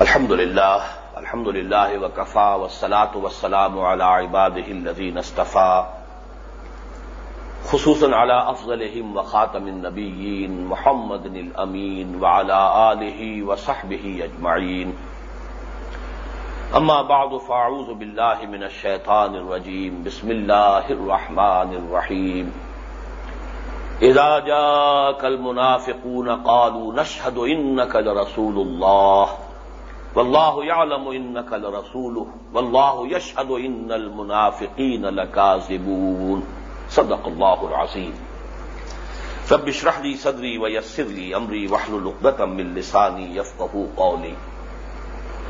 الحمد لله الحمد لله وكفى والصلاة والسلام على عباده الذين اصطفى خصوصا على أفضلهم وخاتم النبيين محمد الأمين وعلى آله وصحبه أجمعين أما بعد فأعوذ بالله من الشيطان الرجيم بسم الله الرحمن الرحيم إذا جاءك المنافقون قالوا نشهد إنك لرسول الله والله يعلم إنك لرسوله والله يشهد إن المنافقين لكاذبون صدق الله العظيم رب اشرح لي صدري ويسر لي أمري واحلل عقدة من لساني يفقهوا قولي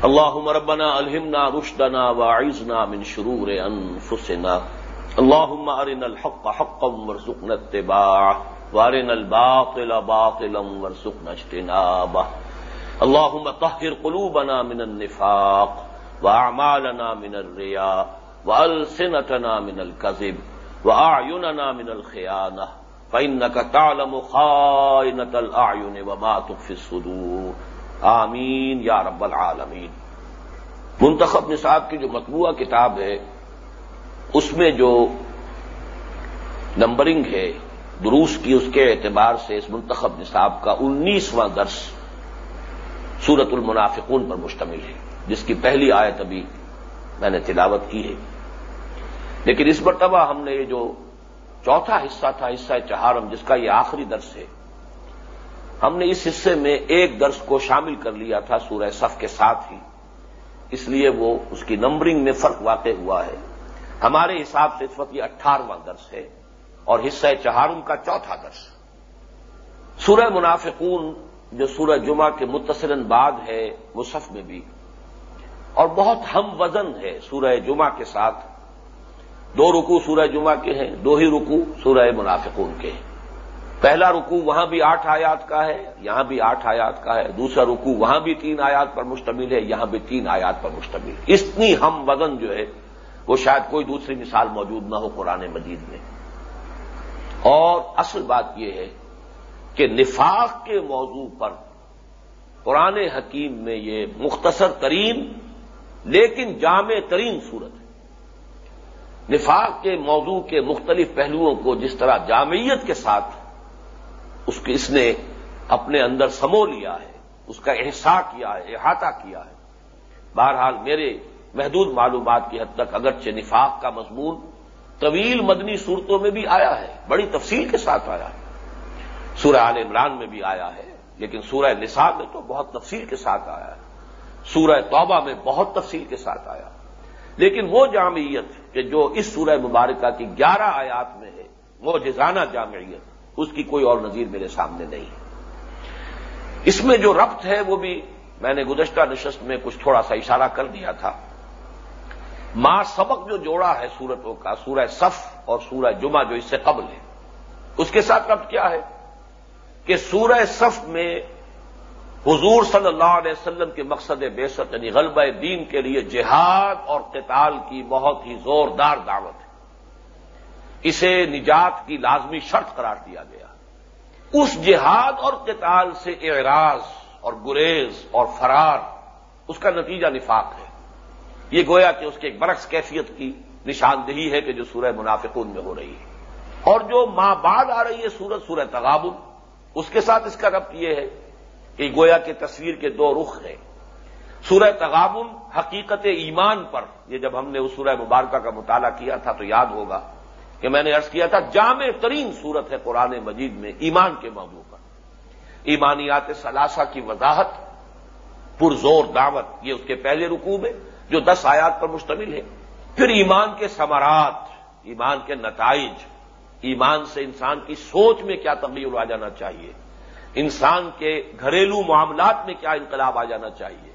اللهم ربنا ألهمنا رشدنا واعذنا من شرور أنفسنا اللهم أرنا الحق حقا وارزقنا اتباعه، وارنا الباطل باطلا وارزقنا اجتنابه. اللهم طهر قلوبنا من النفاق واعمالنا من الرياء والسنتنا من الكذب واعيننا من الخيانه فانك تعلم خائنه الاعين وما تخفي الصدور آمین یا رب العالمین منتخب نصاب کی جو مطبوعہ کتاب ہے، اس میں جو نمبرنگ ہے، دروس کی اس کے اعتبار سے اس منتخب نصاب کا انیسواں درس سورت المنافقون پر مشتمل ہے، جس کی پہلی آیت ابھی میں نے تلاوت کی ہے۔ لیکن اس مرتبہ ہم نے یہ جو چوتھا حصہ تھا، حصہ چہارم، جس کا یہ آخری درس ہے، ہم نے اس حصے میں ایک درس کو شامل کر لیا تھا، سورہ صف کے ساتھ ہی۔ اس لیے وہ، اس کی نمبرنگ میں فرق واقع ہوا ہے۔ ہمارے حساب سے اس وقت یہ اٹھارہواں درس ہے اور حصہ چہارم کا چوتھا درس۔ سورہ منافقون جو سورہ جمعہ کے متصل بعد ہے مصف میں بھی۔ اور بہت ہم وزن ہے سورہ جمعہ کے ساتھ۔ دو رکو سورہ جمعہ کے ہیں، دو ہی رکو سورہ منافقون کے ہیں۔ پہلا رکو وہاں بھی آٹھ آیات کا ہے، یہاں بھی آٹھ آیات کا ہے۔ دوسرا رکو وہاں بھی تین آیات پر مشتمل ہے، یہاں بھی تین آیات پر مشتمل۔ ہے اتنی ہم وزن جو ہے، وہ شاید کوئی دوسری مثال موجود نہ ہو قرآن مجید میں۔ اور اصل بات یہ ہے کہ نفاق کے موضوع پر قرآن حکیم میں یہ مختصر ترین لیکن جامع ترین صورت ہے۔ نفاق کے موضوع کے مختلف پہلوؤں کو جس طرح جامعیت کے ساتھ اس کے اس نے اپنے اندر سمو لیا ہے، اس کا احسا کیا ہے، احاطہ کیا ہے۔ بہرحال میرے محدود معلومات کی حد تک اگرچہ نفاق کا مضمون طویل مدنی صورتوں میں بھی آیا ہے، بڑی تفصیل کے ساتھ آیا ہے۔ سورہ عال عمران میں بھی آیا ہے، لیکن سورہ نساء میں تو بہت تفصیل کے ساتھ آیا ہے۔ سورہ توبہ میں بہت تفصیل کے ساتھ آیا۔ لیکن وہ جامعیت کہ جو اس سورہ مبارکہ کی گیارہ آیات میں ہے، وہ جزانہ جامعیت، اس کی کوئی اور نظیر میرے سامنے نہیں۔ ہے اس میں جو ربط ہے، وہ بھی میں نے گزشتہ نشست میں کچھ تھوڑا سا اشارہ کر دیا تھا۔ ماں سبق جو جوڑا ہے سورتوں کا، سورہ صف اور سورہ جمعہ جو اس سے قبل ہے، اس کے ساتھ ربط کیا ہے؟ کہ سورہ صف میں حضور صلی اللہ علیہ وسلم کے مقصد بے یعنی غلبہ دین کے لیے جہاد اور قتال کی بہت ہی زوردار دعوت ہے۔ اسے نجات کی لازمی شرط قرار دیا گیا۔ اس جہاد اور قتال سے اعراض اور گریز اور فرار، اس کا نتیجہ نفاق ہے۔ یہ گویا کہ اس کے ایک برعکس کیفیت کی نشاندہی ہے کہ جو سورہ منافقون میں ہو رہی ہے۔ اور جو ماں بعد آ رہی ہے سورج سورہ تغابن۔ اس کے ساتھ اس کا ربط یہ ہے کہ گویا کے تصویر کے دو رخ ہیں۔ سورہ تغابن حقیقت ایمان پر، یہ جب ہم نے اس سورہ مبارکہ کا مطالعہ کیا تھا تو یاد ہوگا کہ میں نے ارض کیا تھا، جامع ترین صورت ہے قرآن مجید میں ایمان کے موضوع پر۔ ایمانیات ثلاثہ کی وضاحت، پرزور دعوت، یہ اس کے پہلے رکوع میں جو دس آیات پر مشتمل ہے۔ پھر ایمان کے ثمرات، ایمان کے نتائج ایمان سے انسان کی سوچ میں کیا تبدیل آ جانا چاہیے؟ انسان کے گھریلو معاملات میں کیا انقلاب آ جانا چاہیے؟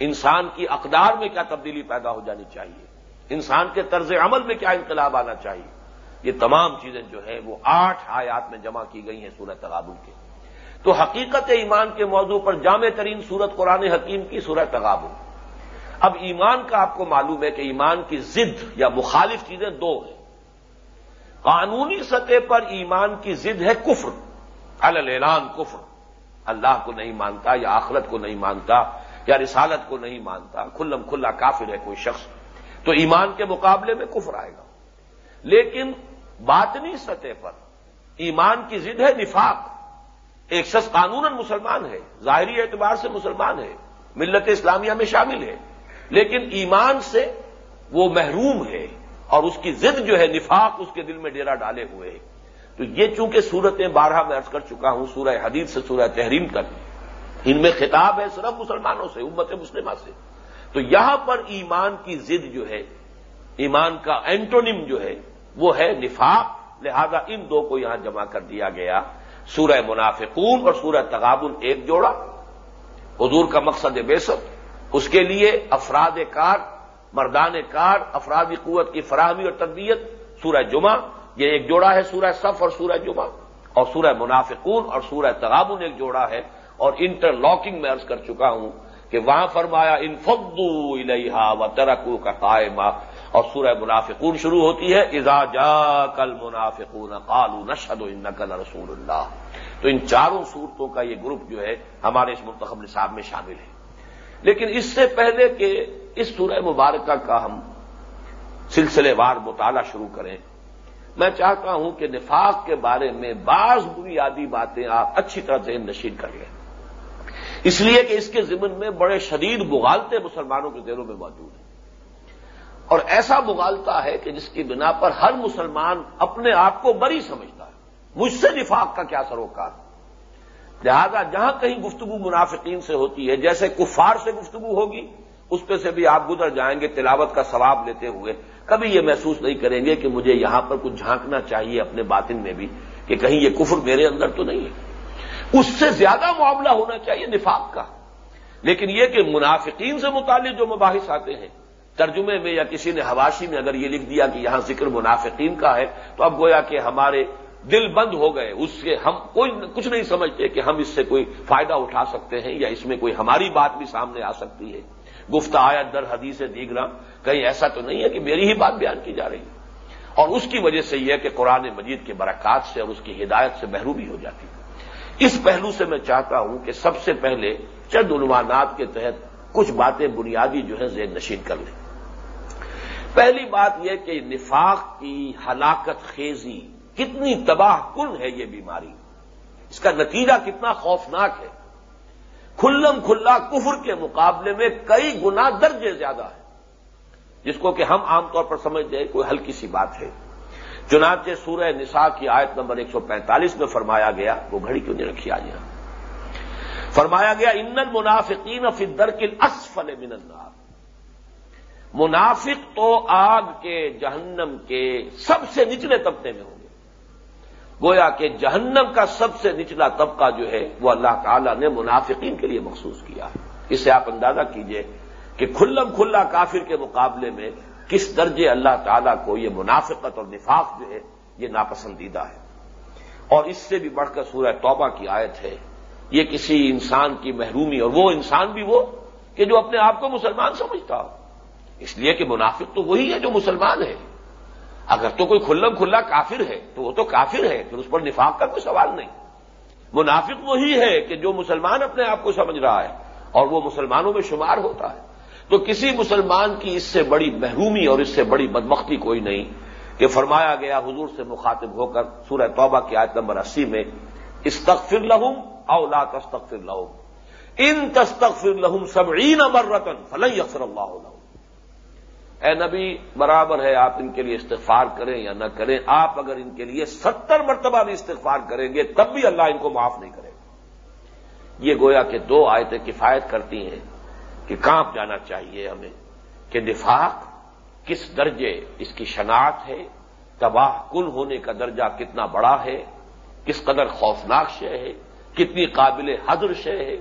انسان کی اقدار میں کیا تبدیلی پیدا ہو جانی چاہیے؟ انسان کے طرز عمل میں کیا انقلاب آنا چاہیے؟ یہ تمام چیزیں جو ہیں وہ آٹھ آیات میں جمع کی گئی ہیں سورہ تغابن کے۔ تو حقیقت ایمان کے موضوع پر جامع ترین صورت قرآن حکیم کی سورہ تغابن اب ایمان کا آپ کو معلوم ہے کہ ایمان کی ضد یا مخالف چیزیں دو ہیں۔ قانونی سطح پر ایمان کی ضد ہے کفر اعلان کفر۔ اللہ کو نہیں مانتا یا آخرت کو نہیں مانتا یا رسالت کو نہیں مانتا، کھلم کھلا کافر ہے کوئی شخص۔ تو ایمان کے مقابلے میں کفر آئے گا۔ لیکن باطنی سطح پر ایمان کی ضد ہے نفاق۔ ایک شخص قانون مسلمان ہے، ظاہری اعتبار سے مسلمان ہے، ملت اسلامیہ میں شامل ہے۔ لیکن ایمان سے وہ محروم ہے۔ اور اس کی ضد جو ہے نفاق اس کے دل میں ڈیرا ڈالے ہوئے ہے تو یہ چونکہ صورتیں بارہ میں ارض کر چکا ہوں، سورہ حدیث سے سورہ تحریم تک، ان میں خطاب ہے صرف مسلمانوں سے، امت مسلمہ سے۔ تو یہاں پر ایمان کی ضد جو ہے، ایمان کا اینٹونیم جو ہے، وہ ہے نفاق۔ لہذا ان دو کو یہاں جمع کر دیا گیا۔ سورہ منافقون اور سورہ تغابن ایک جوڑا۔ حضور کا مقصد بے اس کے لیے افراد کار مردان کار، افرادی قوت کی فراہمی اور تربیت سورہ جمعہ، یہ ایک جوڑا ہے سورہ صف اور سورہ جمعہ، اور سورہ منافقون اور سورہ تغابن ایک جوڑا ہے، اور انٹر لاکنگ میں ارض کر چکا ہوں کہ وہاں فرمایا انفدو الحا و ترکو کا قائمہ، اور سورہ منافقون شروع ہوتی ہے، اذا جا کل منافقون قالو نشد و رسول اللہ۔ تو ان چاروں صورتوں کا یہ گروپ جو ہے، ہمارے اس منتخب نصاب میں شامل ہے۔ لیکن اس سے پہلے کہ اس سورہ مبارکہ کا ہم سلسلے وار مطالعہ شروع کریں، میں چاہتا ہوں کہ نفاق کے بارے میں بعض بنیادی باتیں آپ اچھی طرح ذہن نشین کر لیں۔ اس لیے کہ اس کے ضمن میں بڑے شدید بغالتے مسلمانوں کے دلوں میں موجود ہیں۔ اور ایسا بغالتا ہے کہ جس کی بنا پر ہر مسلمان اپنے آپ کو بری سمجھتا ہے۔ مجھ سے نفاق کا کیا سروکار؟ لہذا جہاں کہیں گفتگو منافقین سے ہوتی ہے، جیسے کفار سے گفتگو ہوگی، اس پہ سے بھی آپ گزر جائیں گے، تلاوت کا ثواب لیتے ہوئے۔ کبھی یہ محسوس نہیں کریں گے کہ مجھے یہاں پر کچھ جھانکنا چاہیے اپنے باطن میں بھی، کہ کہیں یہ کفر میرے اندر تو نہیں ہے۔ اس سے زیادہ معاملہ ہونا چاہیے نفاق کا۔ لیکن یہ کہ منافقین سے متعلق جو مباحث آتے ہیں، ترجمے میں یا کسی نے حواشی میں اگر یہ لکھ دیا کہ یہاں ذکر منافقین کا ہے، تو اب گویا کہ ہمارے دل بند ہو گئے، اس سے ہم کوئی کچھ نہیں سمجھتے کہ ہم اس سے کوئی فائدہ اٹھا سکتے ہیں یا اس میں کوئی ہماری بات بھی سامنے آ سکتی ہے۔ گفت آیت در حدیث دیگرا کہیں ایسا تو نہیں ہے کہ میری ہی بات بیان کی جا رہی ہے۔ اور اس کی وجہ سے یہ کہ قرآن مجید کے برکات سے اور اس کی ہدایت سے محروبی ہو جاتی ہے۔ اس پہلو سے میں چاہتا ہوں کہ سب سے پہلے چند عنوانات کے تحت کچھ باتیں بنیادی جو ہے ذہن نشین کر لیں۔ پہلی بات یہ کہ نفاق کی ہلاکت خیزی کتنی تباہ کن ہے یہ بیماری؟ اس کا نتیجہ کتنا خوفناک ہے۔ کھلم کھلا کفر کے مقابلے میں کئی گنا درجے زیادہ ہے جس کو کہ ہم عام طور پر سمجھتے ہیں کوئی ہلکی سی بات ہے۔ چنانچہ سورہ نساء کی آیت نمبر ایک سو پینتالیس میں فرمایا گیا، وہ گھڑی کیوں نہیں رکھی آج یہاں؟ فرمایا گیا، ان منافقین فی الدرکل اسفل من النار منافق تو آگ کے جہنم کے سب سے نچلے طبقے میں ہوں گے۔ گویا کہ جہنم کا سب سے نچلا طبقہ جو ہے وہ اللہ تعالی نے منافقین کے لیے مخصوص کیا ہے۔ اس سے آپ اندازہ کیجیے کہ کھلم کھلا کافر کے مقابلے میں کس درجے اللہ تعالیٰ کو یہ منافقت اور نفاق جو ہے یہ ناپسندیدہ ہے۔ اور اس سے بھی بڑھ کر سورہ توبہ کی آیت ہے۔ یہ کسی انسان کی محرومی اور وہ انسان بھی وہ کہ جو اپنے آپ کو مسلمان سمجھتا ہو۔ اس لیے کہ منافق تو وہی ہے جو مسلمان ہے۔ اگر تو کوئی کھلم کھلا کافر ہے، تو وہ تو کافر ہے، پھر اس پر نفاق کا کوئی سوال نہیں۔ منافق وہی ہے کہ جو مسلمان اپنے آپ کو سمجھ رہا ہے، اور وہ مسلمانوں میں شمار ہوتا ہے۔ تو کسی مسلمان کی اس سے بڑی محرومی اور اس سے بڑی بدمختی کوئی نہیں کہ فرمایا گیا، حضور سے مخاطب ہو کر سورہ توبہ کی آیت نمبر اسی میں، استغفر لہم اولا تستغفر لہم ان تستغفر لہم سبعین مرتن فلن یغفر اللہ لہم اے نبی، برابر ہے، آپ ان کے لیے استغفار کریں یا نہ کریں، آپ اگر ان کے لیے ستر مرتبہ بھی استغفار کریں گے، تب بھی اللہ ان کو معاف نہیں کرے گا۔ یہ گویا کہ دو آیتیں کفایت کرتی ہیں کہ کانپ جانا چاہیے ہمیں، کہ نفاق کس درجے اس کی شناخت ہے، تباہ کل ہونے کا درجہ کتنا بڑا ہے، کس قدر خوفناک شے ہے، کتنی قابل حضر شے ہے۔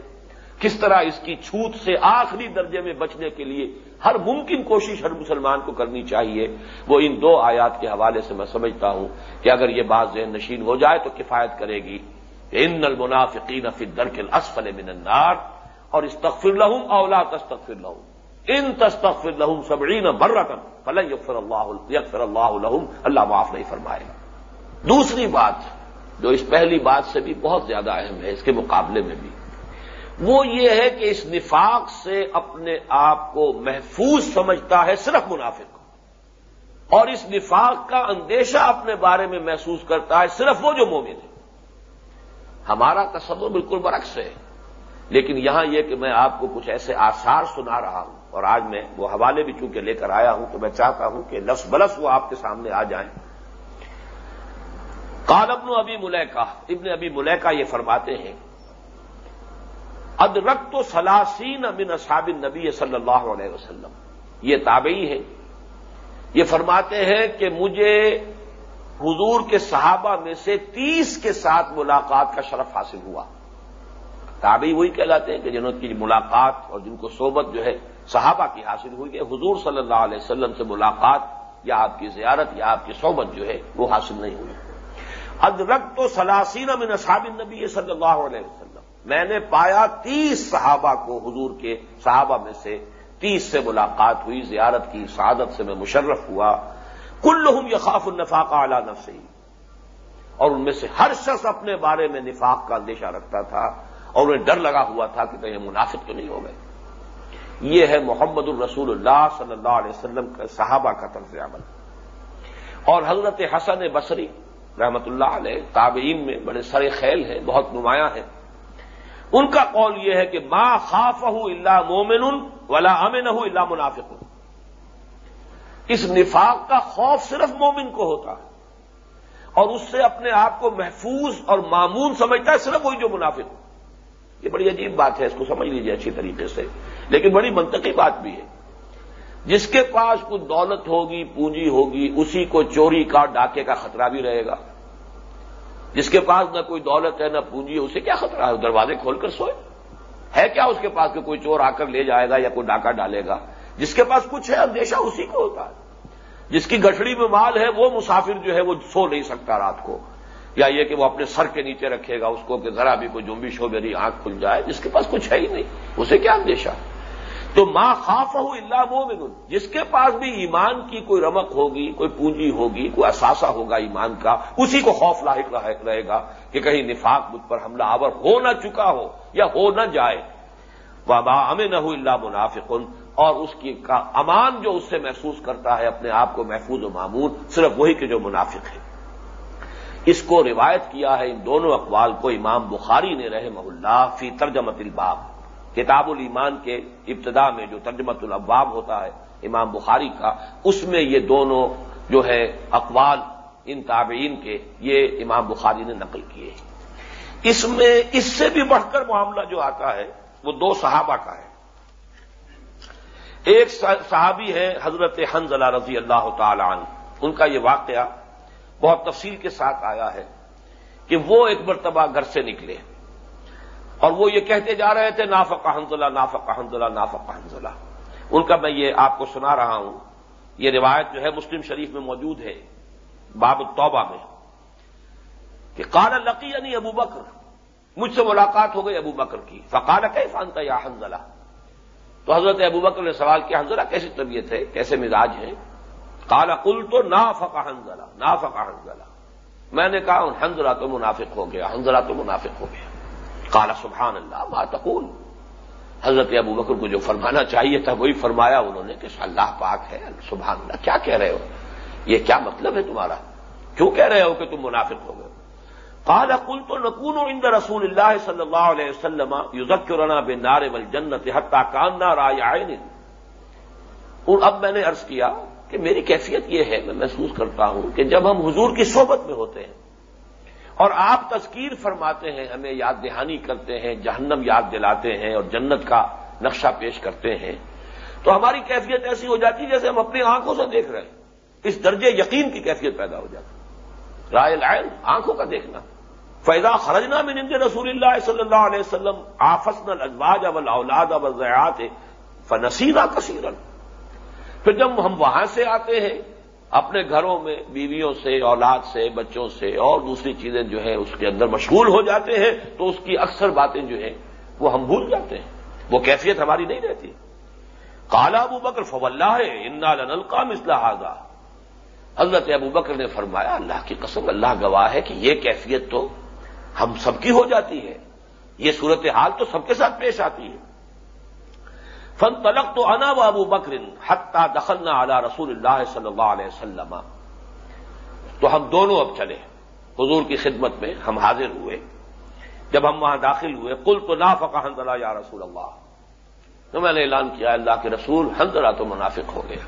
کس طرح اس کی چھوت سے آخری درجے میں بچنے کے لیے ہر ممکن کوشش ہر مسلمان کو کرنی چاہیے، وہ ان دو آیات کے حوالے سے میں سمجھتا ہوں کہ اگر یہ بات ذہن نشین ہو جائے تو کفایت کرے گی۔ ان المنافقین فی الدرک الاسفل من النار، اور استغفر لہم اولا تستغفر لہم۔ ان تستغفر لہم سبعین برکن فلن یغفر اللہ یغفر اللہ لہم، اللہ معاف نہیں فرمائے۔ دوسری بات، جو اس پہلی بات سے بھی بہت زیادہ اہم ہے اس کے مقابلے میں بھی وہ یہ ہے کہ اس نفاق سے اپنے آپ کو محفوظ سمجھتا ہے صرف منافق اور اس نفاق کا اندیشہ اپنے بارے میں محسوس کرتا ہے صرف وہ جو مومن ہے۔ ہمارا تصور بالکل برعکس ہے۔ لیکن یہاں یہ کہ میں آپ کو کچھ ایسے آثار سنا رہا ہوں اور آج میں وہ حوالے بھی چونکہ لے کر آیا ہوں تو میں چاہتا ہوں کہ لفظ بلس وہ آپ کے سامنے آ جائیں۔ کال ابن ابی ملیکا ابن ابی ملیکا یہ فرماتے ہیں ادرک تو سلاسین امن اصحاب نبی صلی اللہ علیہ وسلم۔ یہ تابعی ہے یہ فرماتے ہیں کہ مجھے حضور کے صحابہ میں سے تیس کے ساتھ ملاقات کا شرف حاصل ہوا۔ تابعی وہی کہلاتے ہیں کہ جنہوں کی ملاقات اور جن کو صحبت جو ہے صحابہ کی حاصل ہوئی کہ حضور صلی اللہ علیہ وسلم سے ملاقات یا آپ کی زیارت یا آپ کی صحبت جو ہے وہ حاصل نہیں ہوئی۔ ادرک تو سلاسین من اصحاب النبی صلی اللہ علیہ وسلم۔ میں نے پایا تیس صحابہ کو، حضور کے صحابہ میں سے تیس سے ملاقات ہوئی، زیارت کی، سعادت سے میں مشرف ہوا۔ کل یخاف النفاق اعلی نفسی۔ اور ان میں سے ہر شخص اپنے بارے میں نفاق کا اندیشہ رکھتا تھا اور انہیں ڈر لگا ہوا تھا کہ کہیں منافق تو نہیں ہو گئے۔ یہ ہے محمد الرسول اللہ صلی اللہ علیہ وسلم کا صحابہ کا طرز عمل۔ اور حضرت حسن بصری رحمت اللہ علیہ، تابعین میں بڑے سرے خیل ہیں، بہت نمایاں ہیں۔ ان کا قول یہ ہے کہ ما خاف اللہ مومن ولا امن اللہ منافق اس نفاق کا خوف صرف مومن کو ہوتا ہے۔ اور اس سے اپنے آپ کو محفوظ اور معمون سمجھتا ہے صرف وہی جو منافق۔ ہو یہ بڑی عجیب بات ہے، اس کو سمجھ لیجیے اچھی طریقے سے۔ لیکن بڑی منطقی بات بھی ہے۔ جس کے پاس کچھ دولت ہوگی، پونجی ہوگی، اسی کو چوری کا ڈاکے کا خطرہ بھی رہے گا۔ جس کے پاس نہ کوئی دولت ہے نہ پونجی ہے، اسے کیا خطرہ ہے؟ دروازے کھول کر سوئے۔ ہے کیا اس کے پاس کہ کوئی چور آ کر لے جائے گا یا کوئی ڈاکہ ڈالے گا؟ جس کے پاس کچھ ہے، اندیشہ اسی کو ہوتا ہے۔ جس کی گٹڑی میں مال ہے، وہ مسافر جو ہے، وہ سو نہیں سکتا رات کو۔ یا یہ کہ وہ اپنے سر کے نیچے رکھے گا، اس کو کہ ذرا بھی کوئی جمبش ہو، میری آنکھ کھل جائے، جس کے پاس کچھ ہے ہی نہیں۔ اسے کیا اندیشہ؟ تو ماں خاف ہو اللہ وہ جس کے پاس بھی ایمان کی کوئی رمق ہوگی، کوئی پونجی ہوگی، کوئی اثاثہ ہوگا ایمان کا، اسی کو خوف لاحق رہے گا کہ کہیں نفاق مجھ پر حملہ آور ہو نہ چکا ہو یا ہو نہ جائے۔ وابا امن نہ ہو اللہ منافقن اور اس کی کا امان جو اس سے محسوس کرتا ہے اپنے آپ کو محفوظ و معمول صرف وہی کہ جو منافق ہے۔ اس کو روایت کیا ہے، ان دونوں اقوال کو امام بخاری نے رحم اللہ فی ترجمت الباب کتاب الایمان کے ابتدا میں جو ترجمت الابواب ہوتا ہے امام بخاری کا، اس میں یہ دونوں جو ہے اقوال ان تابعین کے، یہ امام بخاری نے نقل کیے اس میں، اس سے بھی بڑھ کر معاملہ جو آتا ہے، وہ دو صحابہ کا ہے۔ ایک صحابی ہے حضرت حنزلہ رضی اللہ تعالی عنہ۔ ان کا یہ واقعہ بہت تفصیل کے ساتھ آیا ہے کہ وہ ایک مرتبہ گھر سے نکلے۔ اور وہ یہ کہتے جا رہے تھے نافق حنزلہ نافق حنزلہ نافق حنزلہ ان کا میں یہ آپ کو سنا رہا ہوں۔ یہ روایت جو ہے مسلم شریف میں موجود ہے، باب التوبہ میں۔ کہ قال لقی یعنی ابو بکر۔ مجھ سے ملاقات ہو گئی ابو بکر کی۔ فقال کہ فانتا یا حنزلہ تو حضرت ابو بکر نے سوال کیا حنزلہ کیسی طبیعت ہے؟ کیسے مزاج ہے؟ کالا کل تو نا فقا حنزلہ نا فقا حنزلہ میں نے کہا حنزلہ تو منافق ہو گیا حنزلہ تو منافق ہو گیا۔ کالا سبحان اللہ باتقول حضرت ابو بکر کو جو فرمانا چاہیے تھا، وہی فرمایا انہوں نے کہ اللہ پاک ہے۔ سبحان اللہ، کیا کہہ رہے ہو؟ یہ کیا مطلب ہے تمہارا؟ کیوں کہہ رہے ہو کہ تم منافق ہو گئے؟ کالا کل تو نکون اند رسول اللہ صلی اللہ علیہ وسلم یوزکرنا بے نار بل جنت حتہ کاندار آئے اور اب میں نے ارض کیا کہ میری کیفیت یہ ہے، میں محسوس کرتا ہوں کہ جب ہم حضور کی صحبت میں ہوتے ہیں اور آپ تذکیر فرماتے ہیں، ہمیں یاد دہانی کرتے ہیں، جہنم یاد دلاتے ہیں اور جنت کا نقشہ پیش کرتے ہیں۔ تو ہماری کیفیت ایسی ہو جاتی جیسے ہم اپنی آنکھوں سے دیکھ رہے ہیں۔ اس درجے یقین کی کیفیت پیدا ہو جاتی رائے لائن آنکھوں کا دیکھنا۔ فیضا خرجنا میں نند رسول اللہ صلی اللہ علیہ وسلم آفسن الزواج اول اولاد اول زیات فنسیرہ کثیرن پھر جب ہم وہاں سے آتے ہیں اپنے گھروں میں بیویوں سے، اولاد سے، بچوں سے اور دوسری چیزیں جو ہیں اس کے اندر مشغول ہو جاتے ہیں تو اس کی اکثر باتیں جو ہیں وہ ہم بھول جاتے ہیں۔ وہ کیفیت ہماری نہیں رہتی۔ کالا ابو بکر فو اللہ ہے، انا لنل کا مسلح حضرت ابو بکر نے فرمایا، اللہ کی قسم، اللہ گواہ ہے کہ یہ کیفیت تو ہم سب کی ہو جاتی ہے۔ یہ صورت حال تو سب کے ساتھ پیش آتی ہے۔ فن تلق تو انا و ابو بکر حتہ دخلنا اعلی رسول اللہ صلی اللہ علیہ وسلم. تو ہم دونوں اب چلے. حضور کی خدمت میں ہم حاضر ہوئے. جب ہم وہاں داخل ہوئے کل تو نا فقا یا رسول اللہ. تو میں نے اعلان کیا، اللہ کے رسول حنزلہ تو منافق ہو گیا.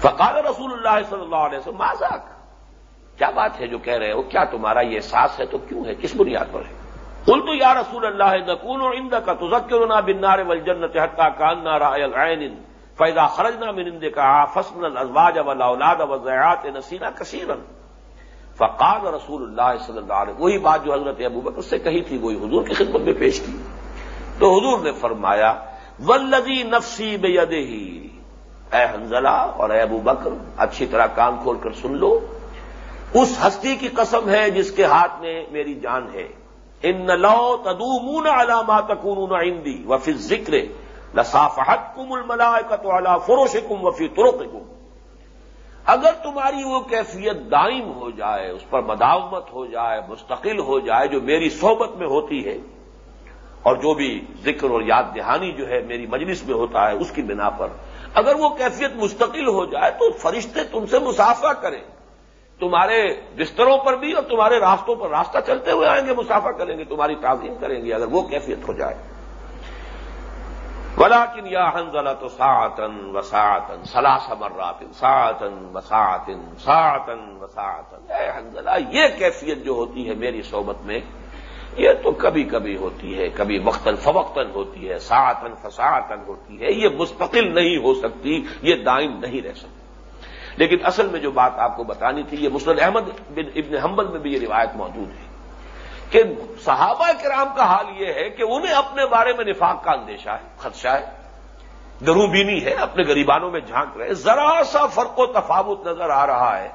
فقال رسول اللہ صلی اللہ علیہ وسلم مازاک کیا بات ہے جو کہہ رہے ہو؟ کیا تمہارا یہ احساس ہے؟ تو کیوں ہے؟ کس بنیاد پر ہے؟ کل تو یا رسول اللہ نقول اور اند کا تزکرنا بنار ول جنت حتہ کان نارا فیضا خرجنا من کا فسن الزواج و اولاد زیات نسینا کثیرن فقال رسول اللہ صلی اللہ علیہ وہی بات جو حضرت ابو بکر سے کہی تھی، وہی حضور کی خدمت میں پیش کی۔ تو حضور نے فرمایا ولدی نفسی بے ہی اے حنزلہ اور اے ابو بکر، اچھی طرح کان کھول کر سن لو۔ اس ہستی کی قسم ہے جس کے ہاتھ میں میری جان ہے۔ ان لو تدومون علامات تکون وفی ذکر لصافحت کم الملا کا فروش کم وفی اگر تمہاری وہ کیفیت دائم ہو جائے، اس پر مداومت ہو جائے، مستقل ہو جائے، جو میری صحبت میں ہوتی ہے، اور جو بھی ذکر اور یاد دہانی جو ہے میری مجلس میں ہوتا ہے، اس کی بنا پر اگر وہ کیفیت مستقل ہو جائے تو فرشتے تم سے مسافہ کریں۔ تمہارے بستروں پر بھی اور تمہارے راستوں پر راستہ چلتے ہوئے آئیں گے مسافہ کریں گے، تمہاری تعظیم کریں گے، اگر وہ کیفیت ہو جائے۔ ولاکن یا حنزلہ تو ساطن وساطن سلاس مراتن ساطن وساطن ساطن وساطن اے حنزلہ یہ کیفیت جو ہوتی ہے میری صحبت میں، یہ تو کبھی کبھی ہوتی ہے، کبھی وقتاً فوقتاً ہوتی ہے ساطن فساطن ہوتی ہے، یہ مستقل نہیں ہو سکتی، یہ دائم نہیں رہ سکتی۔ لیکن اصل میں جو بات آپ کو بتانی تھی، یہ مسلم احمد بن ابن حنبل میں بھی یہ روایت موجود ہے کہ صحابہ کرام کا حال یہ ہے کہ انہیں اپنے بارے میں نفاق کا اندیشہ ہے، خدشہ ہے۔ دروبینی ہے، اپنے غریبانوں میں جھانک رہے ذرا سا فرق و تفاوت نظر آ رہا ہے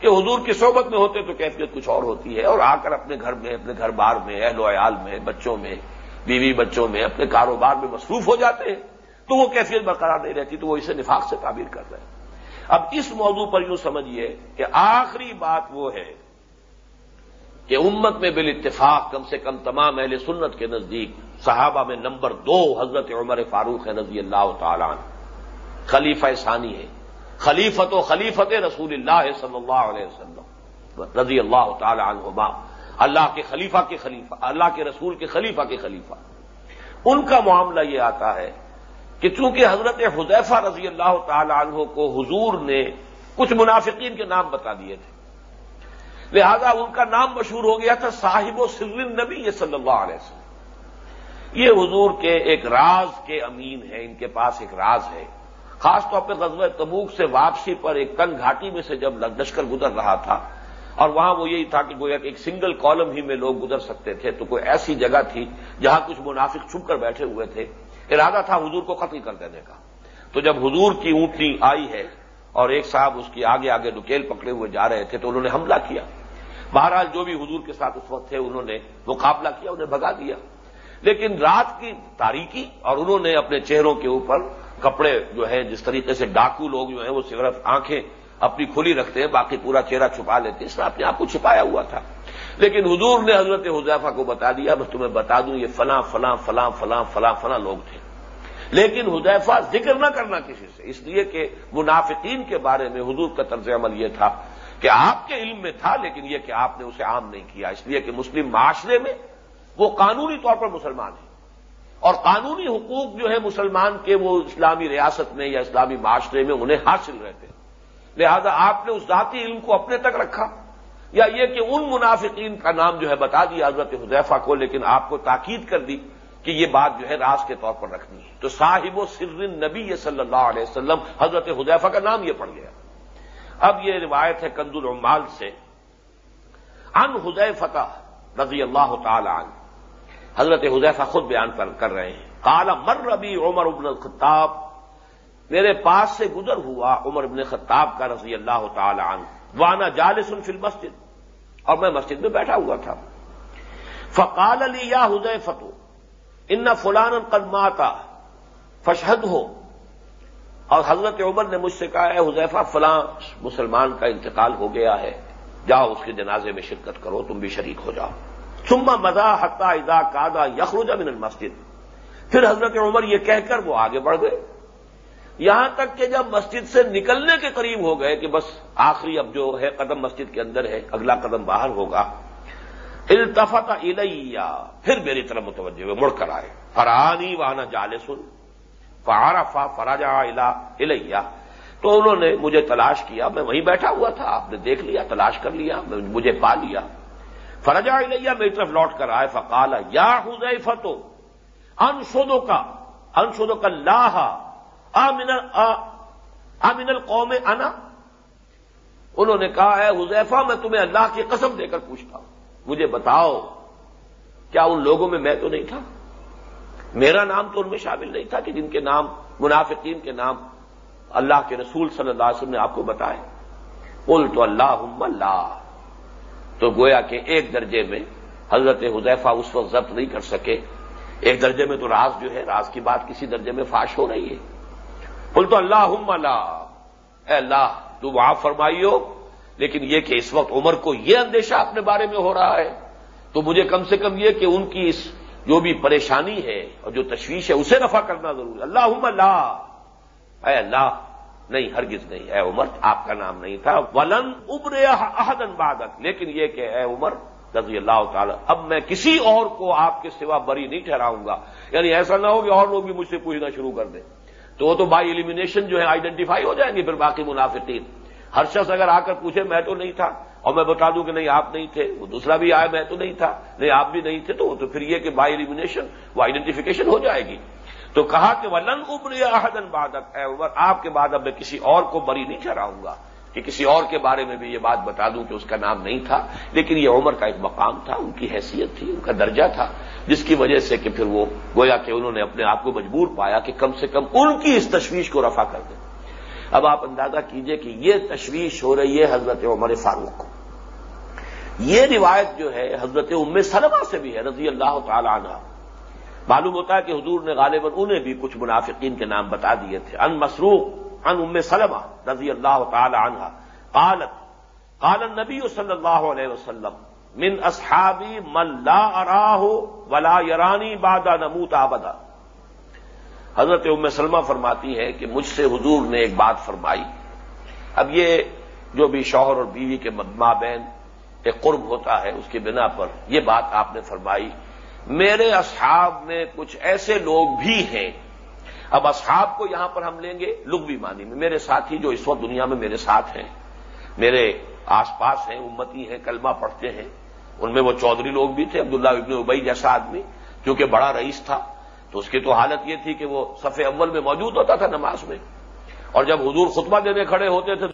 کہ حضور کی صحبت میں ہوتے تو کیفیت کچھ اور ہوتی ہے اور آ کر اپنے گھر میں، اپنے گھر بار میں، اہل و عیال میں، بچوں میں، بیوی بچوں میں، اپنے کاروبار میں مصروف ہو جاتے ہیں۔ تو وہ کیفیت برقرار نہیں رہتی، تو وہ اسے نفاق سے تعبیر کر رہے ہیں۔ اب اس موضوع پر یوں سمجھیے کہ آخری بات وہ ہے کہ امت میں بال اتفاق کم سے کم تمام اہل سنت کے نزدیک صحابہ میں نمبر دو حضرت عمر فاروق ہے رضی اللہ تعالیٰ خلیفہ ثانی ہے۔ خلیفت و خلیفت رسول اللہ صلی اللہ علیہ وسلم۔ رضی اللہ تعالی عنہما۔ اللہ کے خلیفہ کے خلیفہ، اللہ کے رسول کے خلیفہ کے خلیفہ۔ ان کا معاملہ یہ آتا ہے کہ چونکہ حضرت حذیفہ رضی اللہ تعالی عنہ کو حضور نے کچھ منافقین کے نام بتا دیے تھے۔ لہذا ان کا نام مشہور ہو گیا تھا صاحب و سلم نبی صلی اللہ علیہ وسلم۔ یہ حضور کے ایک راز کے امین ہے ان کے پاس ایک راز ہے۔ خاص طور پہ غزوہ تبوک سے واپسی پر ایک کنگ گھاٹی میں سے جب لشکر گزر رہا تھا، اور وہاں وہ یہی تھا کہ گویا ایک سنگل کالم ہی میں لوگ گزر سکتے تھے، تو کوئی ایسی جگہ تھی جہاں کچھ منافق چھپ کر بیٹھے ہوئے تھے۔ ارادہ تھا حضور کو قتل کر دینے کا۔ تو جب حضور کی اونٹنی آئی ہے اور ایک صاحب اس کی آگے آگے ڈکیل پکڑے ہوئے جا رہے تھے تو انہوں نے حملہ کیا۔ بہرحال جو بھی حضور کے ساتھ اس وقت تھے انہوں نے مقابلہ کیا، انہیں بھگا دیا۔ لیکن رات کی تاریخی اور انہوں نے اپنے چہروں کے اوپر کپڑے جو ہے جس طریقے سے ڈاکو لوگ جو ہیں، وہ صرف آنکھیں اپنی کھلی رکھتے ہیں، باقی پورا چہرہ چھپا لیتے اس نے اپنے آپ کو چھپایا ہوا تھا۔ لیکن حضور نے حضرت حضیفہ کو بتا دیا، بس تمہیں بتا دوں، یہ فلاں فلاں فلاں فلاں فلاں فلاں لوگ تھے۔ لیکن حضیفہ ذکر نہ کرنا کسی سے، اس لیے کہ منافقین کے بارے میں حضور کا طرز عمل یہ تھا کہ آپ کے علم میں تھا، لیکن یہ کہ آپ نے اسے عام نہیں کیا۔ اس لیے کہ مسلم معاشرے میں وہ قانونی طور پر مسلمان ہیں۔ اور قانونی حقوق جو ہے مسلمان کے، وہ اسلامی ریاست میں یا اسلامی معاشرے میں انہیں حاصل رہتے ہیں۔ لہذا آپ نے اس ذاتی علم کو اپنے تک رکھا۔ یا یہ کہ ان منافقین کا نام جو ہے بتا دیا حضرت حذیفہ کو، لیکن آپ کو تاکید کر دی کہ یہ بات جو ہے راز کے طور پر رکھنی ہے۔ تو صاحب و سر نبی صلی اللہ علیہ وسلم، حضرت حذیفہ کا نام یہ پڑ گیا۔ اب یہ روایت ہے کند العمال سے۔ ان حذیفہ رضی اللہ تعالی عنہ۔ حضرت حذیفہ خود بیان کر رہے ہیں۔ کالا مر ربی عمر ابن الخطاب۔ میرے پاس سے گزر ہوا عمر ابن خطاب کا رضی اللہ تعالی عنہ۔ وانا جالس فی المسجد۔ اور میں مسجد میں بیٹھا ہوا تھا۔ فقال علی یا حدے فتو ان فلان قدماتا فشہد ہو اور حضرت عمر نے مجھ سے کہا ہے حذیفہ، فلاں مسلمان کا انتقال ہو گیا ہے، جاؤ اس کے جنازے میں شرکت کرو، تم بھی شریک ہو جاؤ۔ سما مزا حتہ ادا کادا یخروجہ من المسجد۔ پھر حضرت عمر یہ کہہ کر وہ آگے بڑھ گئے۔ یہاں تک کہ جب مسجد سے نکلنے کے قریب ہو گئے کہ بس آخری اب جو ہے قدم مسجد کے اندر ہے، اگلا قدم باہر ہوگا، التفت الیہ، پھر میری طرف متوجہ ہوئے، مڑ کر آئے۔ فرانی وانا جالے سن فارا فا فراجا الیہ۔ تو انہوں نے مجھے تلاش کیا، میں وہیں بیٹھا ہوا تھا، آپ نے دیکھ لیا، تلاش کر لیا مجھے پا لیا۔ فرجا الیہ، میری طرف لوٹ کر آئے، فقال، یا حذیفتو انشدو کا انشدو کا لاہ آمن آمن القوم انا؟ انہوں نے کہا ہے، حذیفہ، میں تمہیں اللہ کی قسم دے کر پوچھتا ہوں۔ مجھے بتاؤ، کیا ان لوگوں میں میں تو نہیں تھا؟ میرا نام تو ان میں شامل نہیں تھا کہ جن کے نام، منافقین کے نام اللہ کے رسول صلی اللہ علیہ وسلم نے آپ کو بتائے۔ بول تو اللہ اللہ تو گویا کہ ایک درجے میں حضرت حذیفہ اس وقت ضبط نہیں کر سکے۔ ایک درجے میں تو راز جو ہے، راز کی بات کسی درجے میں فاش ہو رہی ہے۔ بول تو اللہ اے اللہ، تو معاف فرمائیو، لیکن یہ کہ اس وقت عمر کو یہ اندیشہ اپنے بارے میں ہو رہا ہے۔ تو مجھے کم سے کم یہ کہ ان کی اس جو بھی پریشانی ہے اور جو تشویش ہے، اسے رفع کرنا ضروری۔ اللہ اللہ اے اللہ، نہیں، ہرگز نہیں۔ اے عمر، آپ کا نام نہیں تھا۔ ولن ابر احدن بادت لیکن یہ کہ اے عمر، رضی اللہ تعالی، اب میں کسی اور کو آپ کے سوا بری نہیں ٹھہراؤں گا۔ یعنی ایسا نہ ہو کہ اور لوگ بھی مجھ سے پوچھنا شروع کر دیں۔ تو وہ تو بائی ایلیمینیشن جو ہے آئیڈینٹیفائی ہو جائیں گے پھر باقی منافقین۔ ہر شخص اگر آ کر پوچھے میں تو نہیں تھا اور میں بتا دوں کہ نہیں آپ نہیں تھے، وہ دوسرا بھی آیا میں تو نہیں تھا، نہیں آپ بھی نہیں تھے، تو تو پھر یہ کہ بائی ایلیمینیشن وہ آئیڈینٹیفیکیشن ہو جائے گی۔ تو کہا کہ ولن ابر احدن بادت اے عمر، آپ کے بعد اب میں کسی اور کو بری نہیں ٹھہراؤں گا کہ کسی اور کے بارے میں بھی یہ بات بتا دوں کہ اس کا نام نہیں تھا، لیکن یہ عمر کا ایک مقام تھا، ان کی حیثیت تھی، ان کا درجہ تھا۔ جس کی وجہ سے کہ پھر وہ گویا کہ انہوں نے اپنے آپ کو مجبور پایا کہ کم سے کم ان کی اس تشویش کو رفع کر دیں اب آپ اندازہ کیجیے کہ یہ تشویش ہو رہی ہے حضرت عمر فاروق کو۔ یہ روایت جو ہے حضرت ام سلمہ سے بھی ہے، رضی اللہ تعالی عنہ۔ معلوم ہوتا ہے کہ حضور نے غالباً انہیں بھی کچھ منافقین کے نام بتا دیے تھے۔ ان مسروق، ان ام سلمہ رضی اللہ تعالی عنہ۔ قالت، قال النبی صلی اللہ علیہ وسلم من اصحابی من لا اراہ ولا یرانی بادا نموت آبدا حضرت ام سلمہ فرماتی ہے کہ مجھ سے حضور نے ایک بات فرمائی۔ اب یہ جو بھی شوہر اور بیوی کے مابین ایک قرب ہوتا ہے، اس کی بنا پر یہ بات آپ نے فرمائی۔ میرے اصحاب میں کچھ ایسے لوگ بھی ہیں۔ اب اصحاب کو یہاں پر ہم لیں گے لغوی معنی میں۔ میرے ساتھی جو اس وقت دنیا میں میرے ساتھ ہیں، میرے آس پاس ہیں، امتی ہیں، کلمہ پڑھتے ہیں۔ ان میں وہ چودھری لوگ بھی تھے، عبداللہ ابن ابئی جیسا آدمی کیونکہ بڑا رئیس تھا۔ تو اس کی تو حالت یہ تھی کہ وہ صفحے اول میں موجود ہوتا تھا نماز میں۔ اور جب حضور خطبہ دینے کھڑے ہوتے تھے